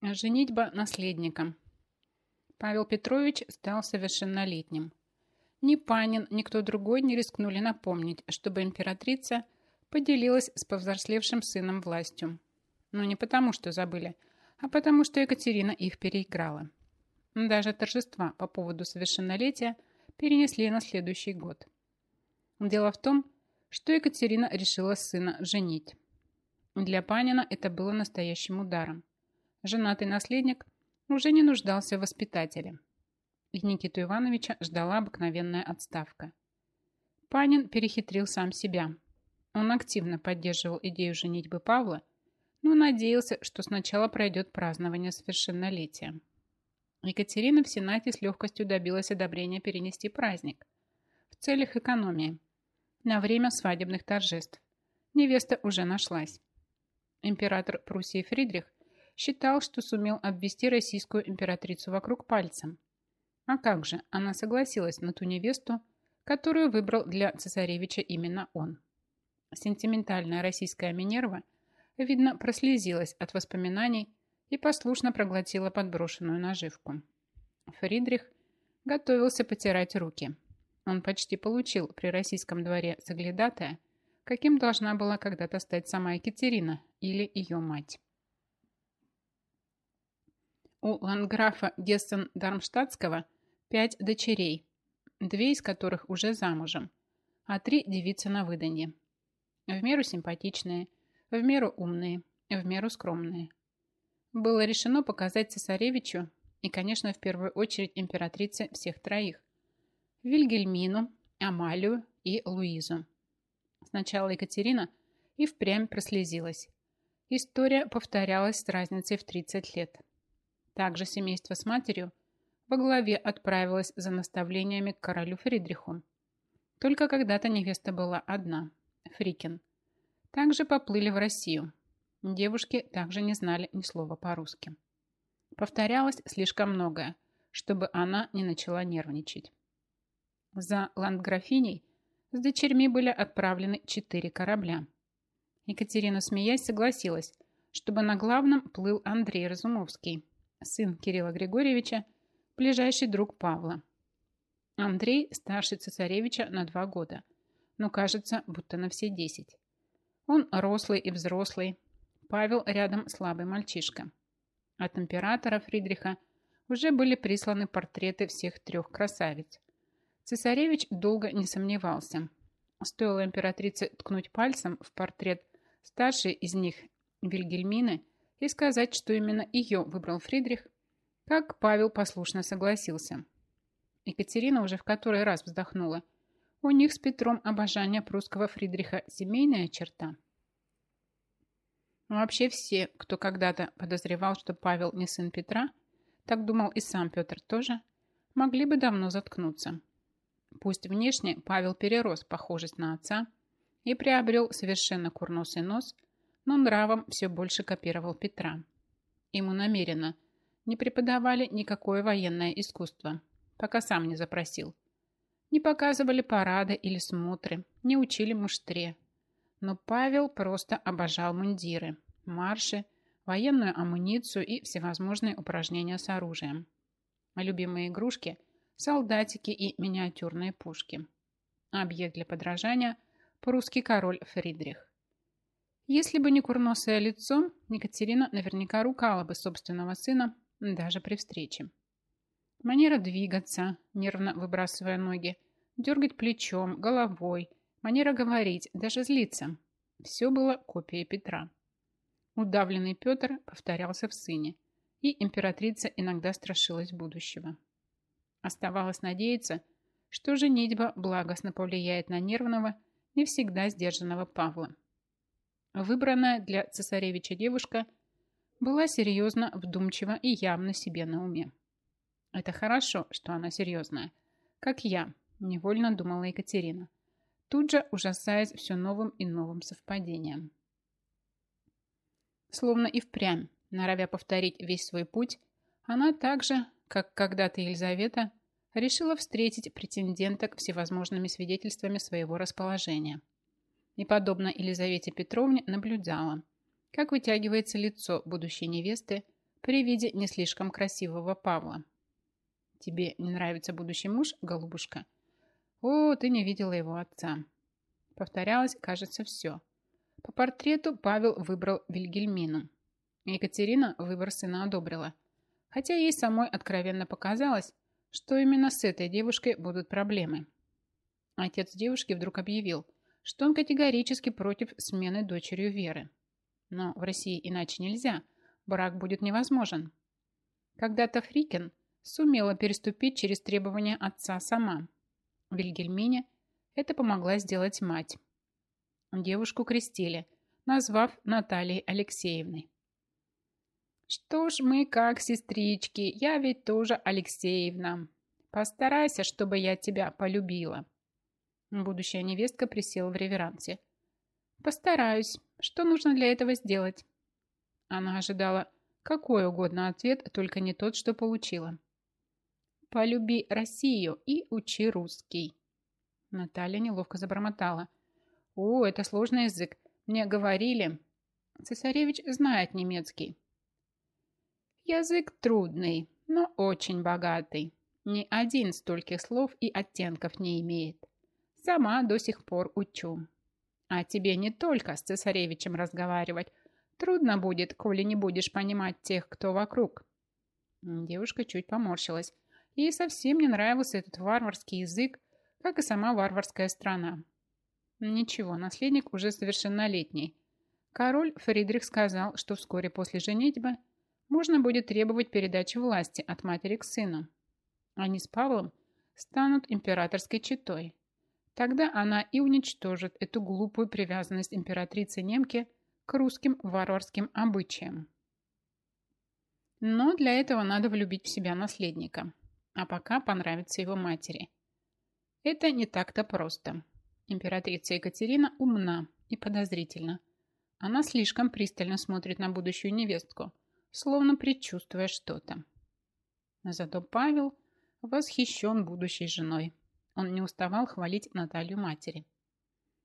Женитьба наследника. Павел Петрович стал совершеннолетним. Ни Панин, ни кто другой не рискнули напомнить, чтобы императрица поделилась с повзрослевшим сыном властью. Но не потому, что забыли, а потому, что Екатерина их переиграла. Даже торжества по поводу совершеннолетия перенесли на следующий год. Дело в том, что Екатерина решила сына женить. Для Панина это было настоящим ударом. Женатый наследник уже не нуждался в воспитателе. И Никиту Ивановича ждала обыкновенная отставка. Панин перехитрил сам себя. Он активно поддерживал идею женитьбы Павла, но надеялся, что сначала пройдет празднование совершеннолетия. Екатерина в Сенате с легкостью добилась одобрения перенести праздник в целях экономии на время свадебных торжеств. Невеста уже нашлась. Император Пруссии Фридрих считал, что сумел обвести российскую императрицу вокруг пальца. А как же, она согласилась на ту невесту, которую выбрал для цесаревича именно он. Сентиментальная российская Минерва, видно, прослезилась от воспоминаний и послушно проглотила подброшенную наживку. Фридрих готовился потирать руки. Он почти получил при российском дворе соглядатая, каким должна была когда-то стать сама Екатерина или ее мать. У ландграфа Гессен-Дармштадтского пять дочерей, две из которых уже замужем, а три девицы на выданье. В меру симпатичные, в меру умные, в меру скромные было решено показать цесаревичу и, конечно, в первую очередь императрице всех троих – Вильгельмину, Амалию и Луизу. Сначала Екатерина и впрямь прослезилась. История повторялась с разницей в 30 лет. Также семейство с матерью во главе отправилось за наставлениями к королю Фридриху. Только когда-то невеста была одна – Фрикин. Также поплыли в Россию – Девушки также не знали ни слова по-русски. Повторялось слишком многое, чтобы она не начала нервничать. За ландграфиней с дочерьми были отправлены четыре корабля. Екатерина, смеясь, согласилась, чтобы на главном плыл Андрей Разумовский, сын Кирилла Григорьевича, ближайший друг Павла. Андрей старше цесаревича на два года, но кажется, будто на все десять. Он рослый и взрослый, Павел рядом слабый мальчишка. От императора Фридриха уже были присланы портреты всех трех красавиц. Цесаревич долго не сомневался. Стоило императрице ткнуть пальцем в портрет старшей из них Вильгельмины и сказать, что именно ее выбрал Фридрих, как Павел послушно согласился. Екатерина уже в который раз вздохнула. У них с Петром обожание прусского Фридриха семейная черта – Вообще все, кто когда-то подозревал, что Павел не сын Петра, так думал и сам Петр тоже, могли бы давно заткнуться. Пусть внешне Павел перерос похожесть на отца и приобрел совершенно курносый нос, но нравом все больше копировал Петра. Ему намеренно не преподавали никакое военное искусство, пока сам не запросил. Не показывали парады или смотры, не учили муштре, но Павел просто обожал мундиры, марши, военную амуницию и всевозможные упражнения с оружием. Любимые игрушки – солдатики и миниатюрные пушки. Объект для подражания – прусский король Фридрих. Если бы не курносое лицо, Екатерина наверняка рукала бы собственного сына даже при встрече. Манера двигаться, нервно выбрасывая ноги, дергать плечом, головой – манера говорить, даже злиться. Все было копией Петра. Удавленный Петр повторялся в сыне, и императрица иногда страшилась будущего. Оставалось надеяться, что женитьба благостно повлияет на нервного, не всегда сдержанного Павла. Выбранная для цесаревича девушка была серьезно, вдумчива и явно себе на уме. Это хорошо, что она серьезная, как я, невольно думала Екатерина тут же ужасаясь все новым и новым совпадением. Словно и впрямь, норовя повторить весь свой путь, она так же, как когда-то Елизавета, решила встретить претенденток всевозможными свидетельствами своего расположения. И, подобно Елизавете Петровне, наблюдала, как вытягивается лицо будущей невесты при виде не слишком красивого Павла. «Тебе не нравится будущий муж, голубушка?» «О, ты не видела его отца». Повторялось, кажется, все. По портрету Павел выбрал Вильгельмину. Екатерина выбор сына одобрила. Хотя ей самой откровенно показалось, что именно с этой девушкой будут проблемы. Отец девушки вдруг объявил, что он категорически против смены дочерью Веры. Но в России иначе нельзя, брак будет невозможен. Когда-то Фрикин сумела переступить через требования отца сама. Вильгельмине это помогла сделать мать. Девушку крестили, назвав Натальей Алексеевной. «Что ж мы как сестрички, я ведь тоже Алексеевна. Постарайся, чтобы я тебя полюбила». Будущая невестка присела в реверансе. «Постараюсь. Что нужно для этого сделать?» Она ожидала какой угодно ответ, только не тот, что получила. «Полюби Россию и учи русский». Наталья неловко забормотала. «О, это сложный язык. Мне говорили...» Цесаревич знает немецкий. Язык трудный, но очень богатый. Ни один стольких слов и оттенков не имеет. Сама до сих пор учу. А тебе не только с цесаревичем разговаривать. Трудно будет, коли не будешь понимать тех, кто вокруг. Девушка чуть поморщилась. Ей совсем не нравился этот варварский язык, как и сама варварская страна. Ничего, наследник уже совершеннолетний. Король Фридрих сказал, что вскоре после женитьбы можно будет требовать передачи власти от матери к сыну. Они с Павлом станут императорской четой. Тогда она и уничтожит эту глупую привязанность императрицы немки к русским варварским обычаям. Но для этого надо влюбить в себя наследника, а пока понравится его матери. Это не так-то просто. Императрица Екатерина умна и подозрительна. Она слишком пристально смотрит на будущую невестку – словно предчувствуя что-то. Зато Павел восхищен будущей женой. Он не уставал хвалить Наталью матери.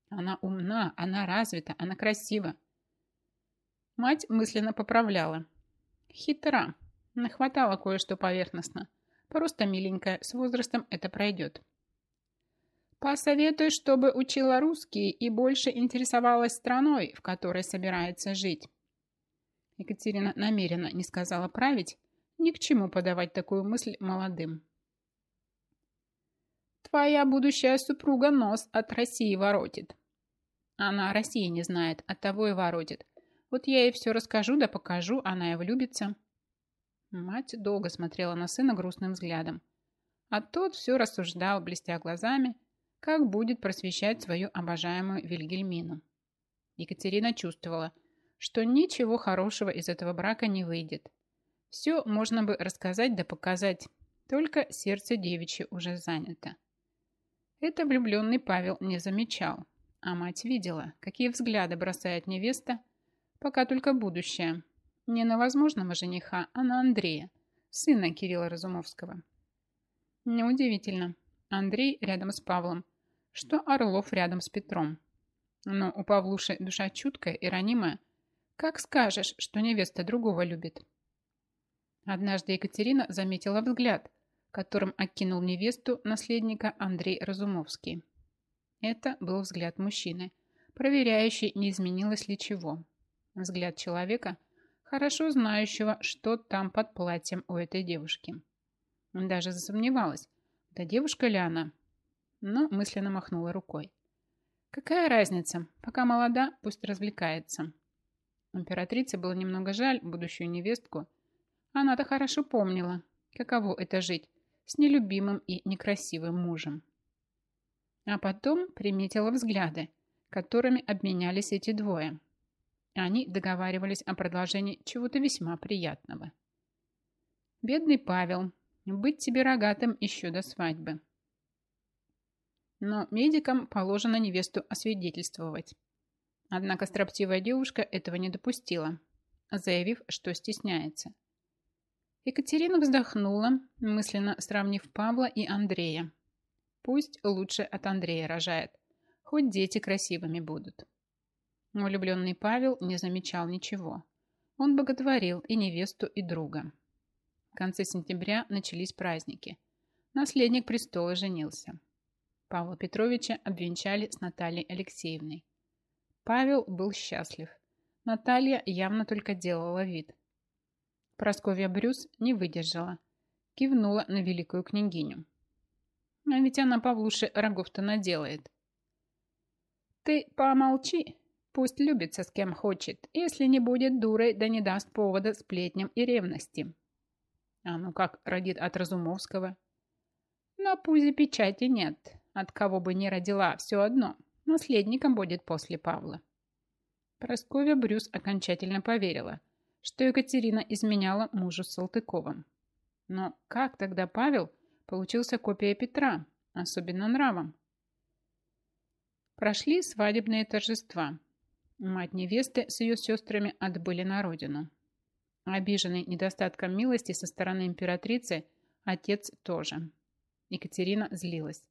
Она умна, она развита, она красива. Мать мысленно поправляла. Хитра, нахватала кое-что поверхностно. Просто миленькая, с возрастом это пройдет. Посоветуй, чтобы учила русский и больше интересовалась страной, в которой собирается жить. Екатерина намеренно не сказала править, ни к чему подавать такую мысль молодым. «Твоя будущая супруга нос от России воротит». Она России не знает, от того и воротит. Вот я ей все расскажу да покажу, она и влюбится. Мать долго смотрела на сына грустным взглядом. А тот все рассуждал, блестя глазами, как будет просвещать свою обожаемую Вильгельмину. Екатерина чувствовала – что ничего хорошего из этого брака не выйдет. Все можно бы рассказать да показать, только сердце девичье уже занято. Это влюбленный Павел не замечал, а мать видела, какие взгляды бросает невеста, пока только будущее. Не на возможного жениха, а на Андрея, сына Кирилла Разумовского. Неудивительно. Андрей рядом с Павлом, что Орлов рядом с Петром. Но у Павлуши душа чуткая и ранимая, как скажешь, что невеста другого любит. Однажды Екатерина заметила взгляд, которым окинул невесту наследника Андрей Разумовский. Это был взгляд мужчины, проверяющий, не изменилось ли чего. Взгляд человека, хорошо знающего, что там под платьем у этой девушки. Даже засомневалась, да девушка ли она, но мысленно махнула рукой. Какая разница, пока молода, пусть развлекается. Императрице было немного жаль будущую невестку. Она-то хорошо помнила, каково это жить с нелюбимым и некрасивым мужем. А потом приметила взгляды, которыми обменялись эти двое. Они договаривались о продолжении чего-то весьма приятного. Бедный Павел, быть тебе рогатым еще до свадьбы. Но медикам положено невесту освидетельствовать. Однако строптивая девушка этого не допустила, заявив, что стесняется. Екатерина вздохнула, мысленно сравнив Павла и Андрея. Пусть лучше от Андрея рожает, хоть дети красивыми будут. Влюбленный Павел не замечал ничего. Он боготворил и невесту, и друга. В конце сентября начались праздники. Наследник престола женился. Павла Петровича обвенчали с Натальей Алексеевной. Павел был счастлив. Наталья явно только делала вид. Просковья Брюс не выдержала. Кивнула на великую княгиню. А ведь она Павлуше рогов-то наделает. «Ты помолчи, пусть любится с кем хочет, если не будет дурой, да не даст повода сплетням и ревности». А ну как родит от Разумовского? На пузе печати нет, от кого бы ни родила, все одно. Наследником будет после Павла. Прасковья Брюс окончательно поверила, что Екатерина изменяла мужу Салтыковым. Но как тогда Павел получился копия Петра, особенно нравом? Прошли свадебные торжества. Мать невесты с ее сестрами отбыли на родину. Обиженный недостатком милости со стороны императрицы, отец тоже. Екатерина злилась.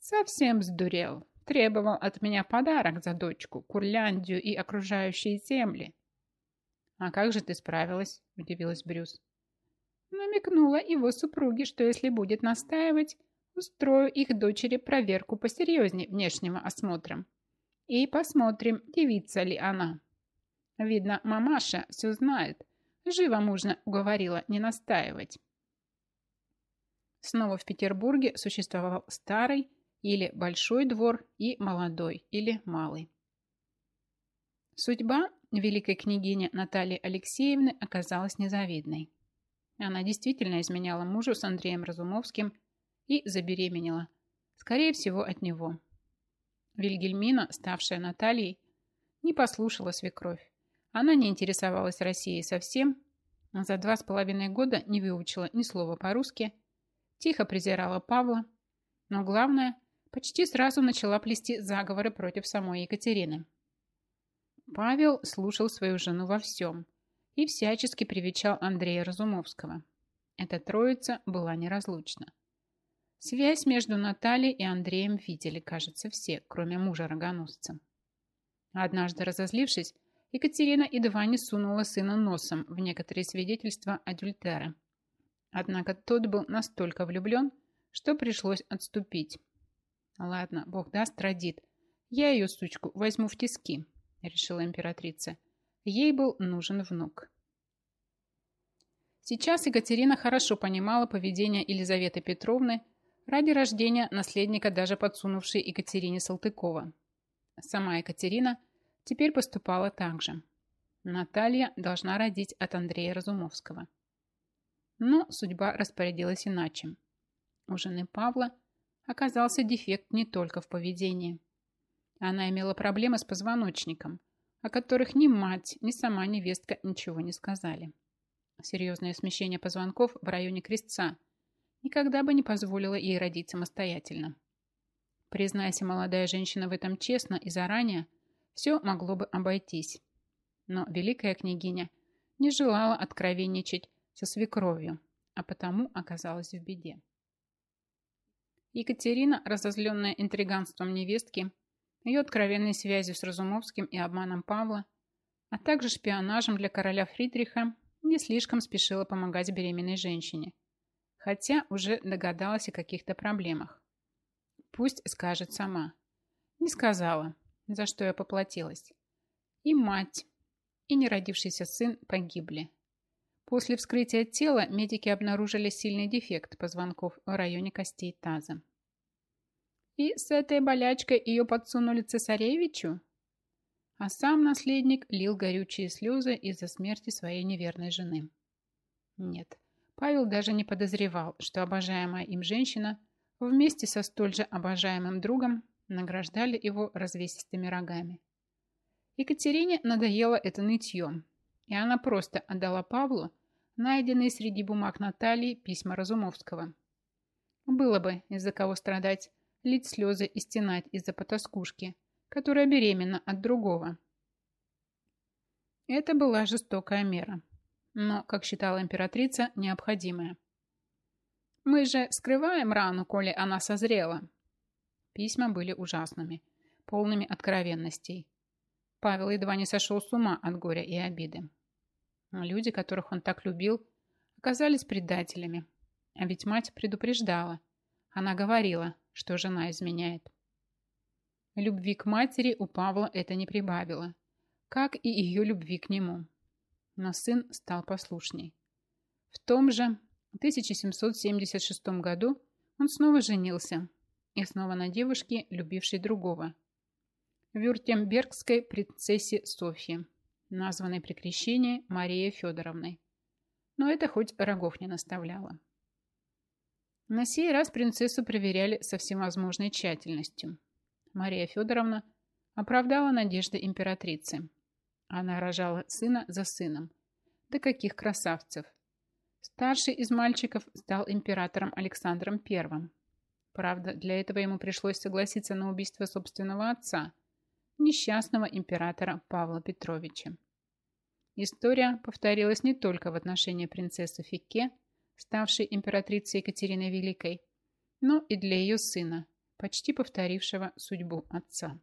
Совсем сдурел. Требовал от меня подарок за дочку, Курляндию и окружающие земли. «А как же ты справилась?» – удивилась Брюс. Намекнула его супруге, что если будет настаивать, устрою их дочери проверку посерьезнее внешнего осмотра. И посмотрим, девица ли она. Видно, мамаша все знает. Живо мужно уговорила не настаивать. Снова в Петербурге существовал старый или большой двор и молодой или малый. Судьба великой княгини Натальи Алексеевны оказалась незавидной. Она действительно изменяла мужу с Андреем Разумовским и забеременела, скорее всего, от него. Вильгельмина, ставшая Натальей, не послушала свекровь. Она не интересовалась Россией совсем, а за два с половиной года не выучила ни слова по-русски, тихо презирала Павла, но главное, почти сразу начала плести заговоры против самой Екатерины. Павел слушал свою жену во всем и всячески привечал Андрея Разумовского. Эта троица была неразлучна. Связь между Натальей и Андреем видели, кажется, все, кроме мужа-рогоносца. Однажды разозлившись, Екатерина едва не сунула сына носом в некоторые свидетельства адюльтера. Однако тот был настолько влюблен, что пришлось отступить. «Ладно, бог даст, родит. Я ее, сучку, возьму в тиски», — решила императрица. Ей был нужен внук. Сейчас Екатерина хорошо понимала поведение Елизаветы Петровны ради рождения наследника, даже подсунувшей Екатерине Салтыкова. Сама Екатерина теперь поступала так же. Наталья должна родить от Андрея Разумовского. Но судьба распорядилась иначе. У жены Павла оказался дефект не только в поведении. Она имела проблемы с позвоночником, о которых ни мать, ни сама невестка ничего не сказали. Серьезное смещение позвонков в районе крестца никогда бы не позволило ей родить самостоятельно. Признайся молодая женщина в этом честно и заранее, все могло бы обойтись. Но великая княгиня не желала откровенничать со свекровью, а потому оказалась в беде. Екатерина, разозленная интриганством невестки, ее откровенной связью с Разумовским и обманом Павла, а также шпионажем для короля Фридриха, не слишком спешила помогать беременной женщине, хотя уже догадалась о каких-то проблемах. Пусть скажет сама. Не сказала, за что я поплатилась. И мать, и неродившийся сын погибли. После вскрытия тела медики обнаружили сильный дефект позвонков в районе костей таза. И с этой болячкой ее подсунули цесаревичу? А сам наследник лил горючие слезы из-за смерти своей неверной жены. Нет, Павел даже не подозревал, что обожаемая им женщина вместе со столь же обожаемым другом награждали его развесистыми рогами. Екатерине надоело это нытье, и она просто отдала Павлу найденные среди бумаг Натальи письма Разумовского. Было бы из-за кого страдать, лить слезы и стенать из-за потаскушки, которая беременна от другого. Это была жестокая мера, но, как считала императрица, необходимая. Мы же скрываем рану, коли она созрела, Письма были ужасными, полными откровенностей. Павел едва не сошел с ума от горя и обиды. Люди, которых он так любил, оказались предателями. А ведь мать предупреждала. Она говорила, что жена изменяет. Любви к матери у Павла это не прибавило, как и ее любви к нему. Но сын стал послушней. В том же 1776 году он снова женился, и снова на девушке, любившей другого. Вюртембергской принцессе Софьи, названной при крещении Марией Федоровной. Но это хоть рогов не наставляло. На сей раз принцессу проверяли со всевозможной тщательностью. Мария Федоровна оправдала надежды императрицы. Она рожала сына за сыном. Да каких красавцев! Старший из мальчиков стал императором Александром I. Правда, для этого ему пришлось согласиться на убийство собственного отца, несчастного императора Павла Петровича. История повторилась не только в отношении принцессы Фике, ставшей императрицей Екатериной Великой, но и для ее сына, почти повторившего судьбу отца.